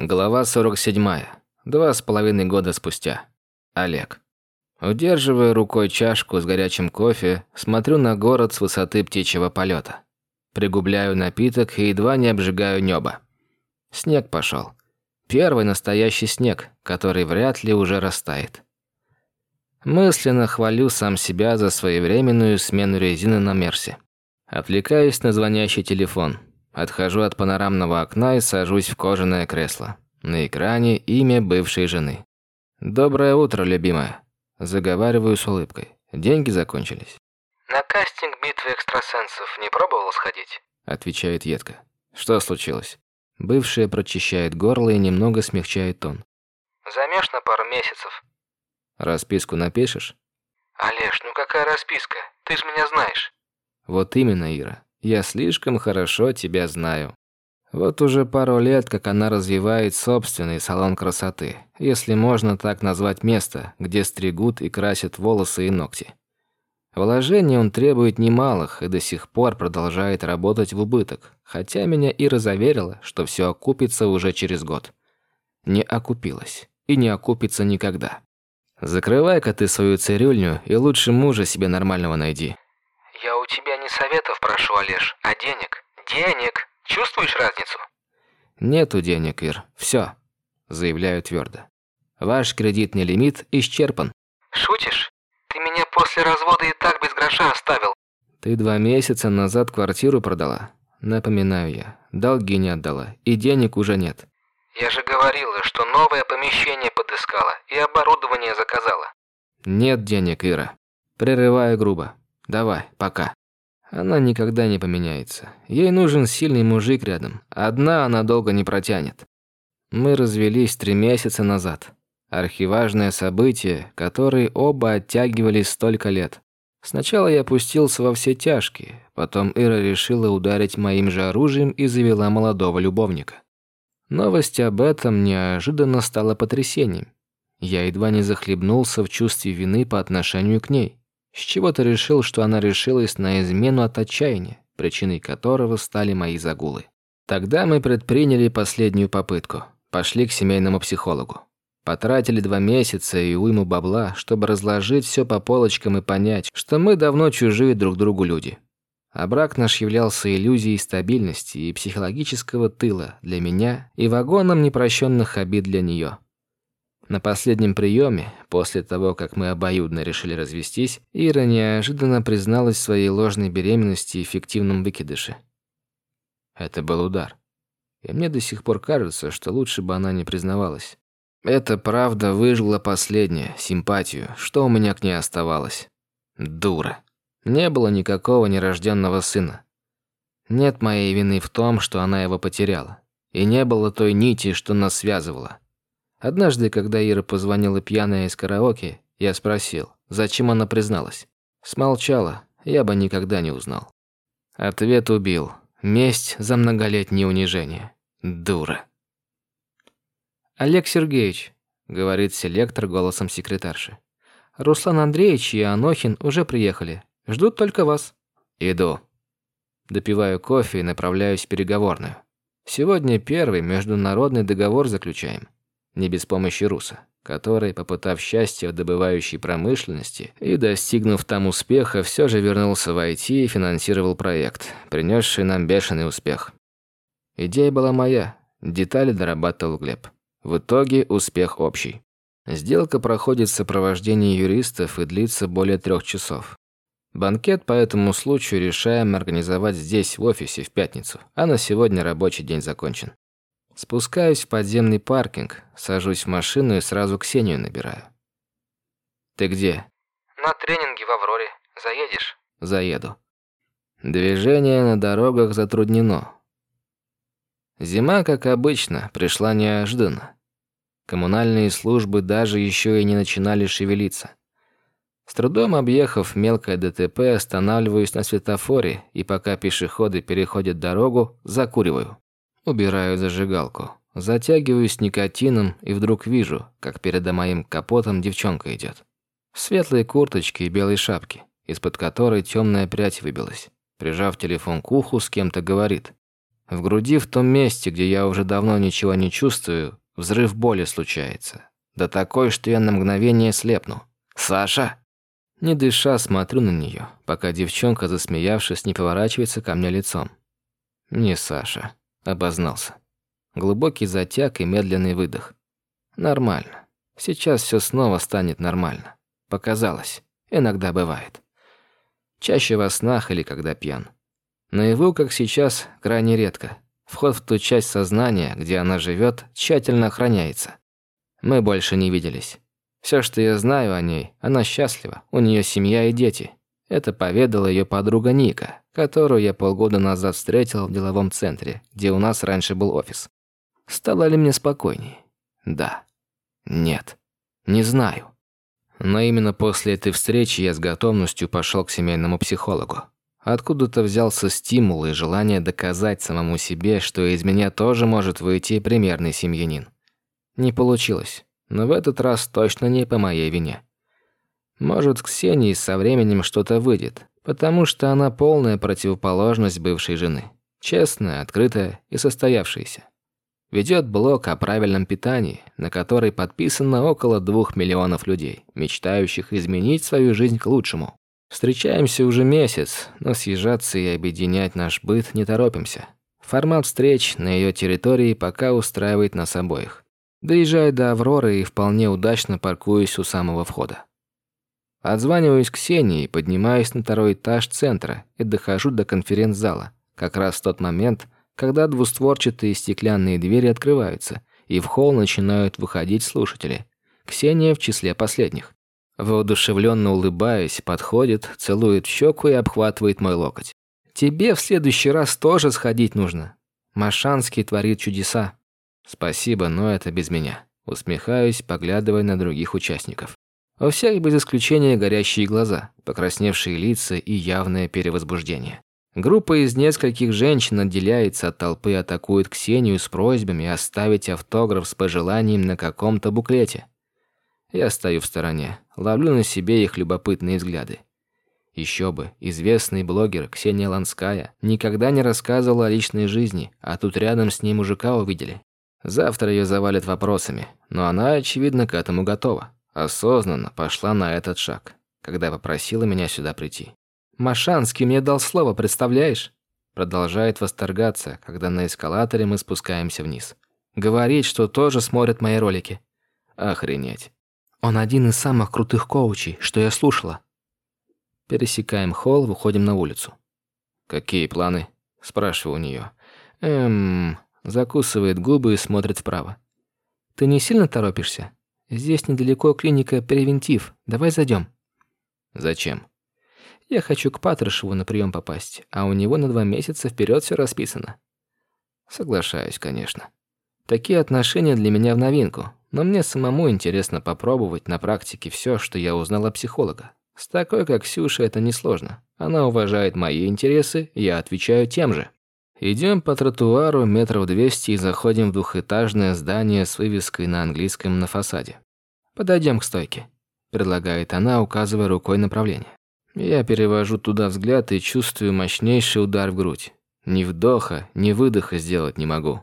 Глава 47. Два с половиной года спустя. Олег. Удерживая рукой чашку с горячим кофе, смотрю на город с высоты птичьего полета. Пригубляю напиток и едва не обжигаю небо. Снег пошел. Первый настоящий снег, который вряд ли уже растает. Мысленно хвалю сам себя за своевременную смену резины на Мерсе. Отвлекаюсь на звонящий телефон. Отхожу от панорамного окна и сажусь в кожаное кресло. На экране имя бывшей жены. «Доброе утро, любимая». Заговариваю с улыбкой. Деньги закончились. «На кастинг битвы экстрасенсов не пробовал сходить?» Отвечает едко. «Что случилось?» Бывшая прочищает горло и немного смягчает тон. «Займешь на пару месяцев?» «Расписку напишешь?» «Олеж, ну какая расписка? Ты ж меня знаешь». «Вот именно, Ира. Я слишком хорошо тебя знаю. Вот уже пару лет, как она развивает собственный салон красоты, если можно так назвать место, где стригут и красят волосы и ногти. Вложений он требует немалых и до сих пор продолжает работать в убыток, хотя меня Ира заверила, что все окупится уже через год. Не окупилось. И не окупится никогда. Закрывай-ка ты свою цирюльню и лучше мужа себе нормального найди. Не советов прошу, Олеж, а денег. Денег! Чувствуешь разницу? Нету денег, Ир. Все, заявляю твердо. Ваш кредитный лимит исчерпан. Шутишь? Ты меня после развода и так без гроша оставил. Ты два месяца назад квартиру продала. Напоминаю я. Долги не отдала. И денег уже нет. Я же говорила, что новое помещение подыскала и оборудование заказала. Нет денег, Ира. Прерываю грубо. Давай, пока. Она никогда не поменяется. Ей нужен сильный мужик рядом. Одна она долго не протянет. Мы развелись три месяца назад. Архиважное событие, которое оба оттягивались столько лет. Сначала я пустился во все тяжкие, потом Ира решила ударить моим же оружием и завела молодого любовника. Новость об этом неожиданно стала потрясением. Я едва не захлебнулся в чувстве вины по отношению к ней. С чего-то решил, что она решилась на измену от отчаяния, причиной которого стали мои загулы. Тогда мы предприняли последнюю попытку. Пошли к семейному психологу. Потратили два месяца и уйму бабла, чтобы разложить все по полочкам и понять, что мы давно чужие друг другу люди. А брак наш являлся иллюзией стабильности и психологического тыла для меня и вагоном непрощенных обид для нее. На последнем приеме, после того, как мы обоюдно решили развестись, Ира неожиданно призналась в своей ложной беременности и фиктивном выкидыше. Это был удар. И мне до сих пор кажется, что лучше бы она не признавалась. Эта правда выжгла последнее, симпатию, что у меня к ней оставалось. Дура. Не было никакого нерожденного сына. Нет моей вины в том, что она его потеряла. И не было той нити, что нас связывала. Однажды, когда Ира позвонила пьяная из караоке, я спросил, зачем она призналась. Смолчала, я бы никогда не узнал. Ответ убил. Месть за многолетнее унижение. Дура. «Олег Сергеевич», — говорит селектор голосом секретарши. «Руслан Андреевич и Анохин уже приехали. Ждут только вас». «Иду». Допиваю кофе и направляюсь в переговорную. Сегодня первый международный договор заключаем не без помощи Руса, который, попытав счастье в добывающей промышленности и достигнув там успеха, все же вернулся в IT и финансировал проект, принесший нам бешеный успех. Идея была моя, детали дорабатывал Глеб. В итоге успех общий. Сделка проходит в сопровождении юристов и длится более трех часов. Банкет по этому случаю решаем организовать здесь, в офисе, в пятницу, а на сегодня рабочий день закончен. Спускаюсь в подземный паркинг, сажусь в машину и сразу Ксению набираю. «Ты где?» «На тренинге в Авроре. Заедешь?» «Заеду». Движение на дорогах затруднено. Зима, как обычно, пришла неожиданно. Коммунальные службы даже еще и не начинали шевелиться. С трудом объехав мелкое ДТП, останавливаюсь на светофоре и пока пешеходы переходят дорогу, закуриваю. Убираю зажигалку. Затягиваюсь никотином и вдруг вижу, как передо моим капотом девчонка идет. В светлой курточке и белой шапке, из-под которой темная прядь выбилась. Прижав телефон к уху, с кем-то говорит. В груди, в том месте, где я уже давно ничего не чувствую, взрыв боли случается. Да такой, что я на мгновение слепну. «Саша!» Не дыша, смотрю на нее, пока девчонка, засмеявшись, не поворачивается ко мне лицом. «Не Саша», — обознался. Глубокий затяг и медленный выдох. «Нормально. Сейчас все снова станет нормально. Показалось. Иногда бывает. Чаще во снах или когда пьян. Наяву, как сейчас, крайне редко. Вход в ту часть сознания, где она живет, тщательно охраняется. Мы больше не виделись. Все, что я знаю о ней, она счастлива, у нее семья и дети. Это поведала ее подруга Ника, которую я полгода назад встретил в деловом центре, где у нас раньше был офис. Стало ли мне спокойней? Да. Нет. Не знаю. Но именно после этой встречи я с готовностью пошел к семейному психологу. Откуда-то взялся стимул и желание доказать самому себе, что из меня тоже может выйти примерный семьянин. Не получилось, но в этот раз точно не по моей вине. Может, с Ксенией со временем что-то выйдет, потому что она полная противоположность бывшей жены. Честная, открытая и состоявшаяся. Ведет блог о правильном питании, на который подписано около двух миллионов людей, мечтающих изменить свою жизнь к лучшему. Встречаемся уже месяц, но съезжаться и объединять наш быт не торопимся. Формат встреч на ее территории пока устраивает нас обоих. Доезжаю до Авроры и вполне удачно паркуюсь у самого входа. Отзваниваюсь Ксении, поднимаюсь на второй этаж центра и дохожу до конференц-зала. Как раз в тот момент, когда двустворчатые стеклянные двери открываются, и в холл начинают выходить слушатели. Ксения в числе последних. Воодушевленно улыбаясь, подходит, целует щеку и обхватывает мой локоть. «Тебе в следующий раз тоже сходить нужно. Машанский творит чудеса». «Спасибо, но это без меня». Усмехаюсь, поглядывая на других участников. У всех без исключения горящие глаза, покрасневшие лица и явное перевозбуждение. Группа из нескольких женщин отделяется от толпы и атакует Ксению с просьбами оставить автограф с пожеланием на каком-то буклете. Я стою в стороне, ловлю на себе их любопытные взгляды. Еще бы, известный блогер Ксения Ланская никогда не рассказывала о личной жизни, а тут рядом с ней мужика увидели. Завтра ее завалят вопросами, но она, очевидно, к этому готова. Осознанно пошла на этот шаг, когда попросила меня сюда прийти. Машанский мне дал слово, представляешь? Продолжает восторгаться, когда на эскалаторе мы спускаемся вниз. Говорит, что тоже смотрит мои ролики. Охренеть. Он один из самых крутых коучей, что я слушала. Пересекаем холл, выходим на улицу. Какие планы? Спрашиваю у нее. Эм, закусывает губы и смотрит вправо. Ты не сильно торопишься? Здесь недалеко клиника «Превентив». Давай зайдем. Зачем? Я хочу к Патрушеву на прием попасть, а у него на два месяца вперед все расписано. Соглашаюсь, конечно. Такие отношения для меня в новинку, но мне самому интересно попробовать на практике все, что я узнал о психолога. С такой, как Сюша, это несложно. Она уважает мои интересы, я отвечаю тем же. Идем по тротуару метров двести и заходим в двухэтажное здание с вывеской на английском на фасаде. Подойдем к стойке, предлагает она, указывая рукой направление. Я перевожу туда взгляд и чувствую мощнейший удар в грудь. Ни вдоха, ни выдоха сделать не могу.